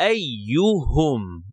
أيهم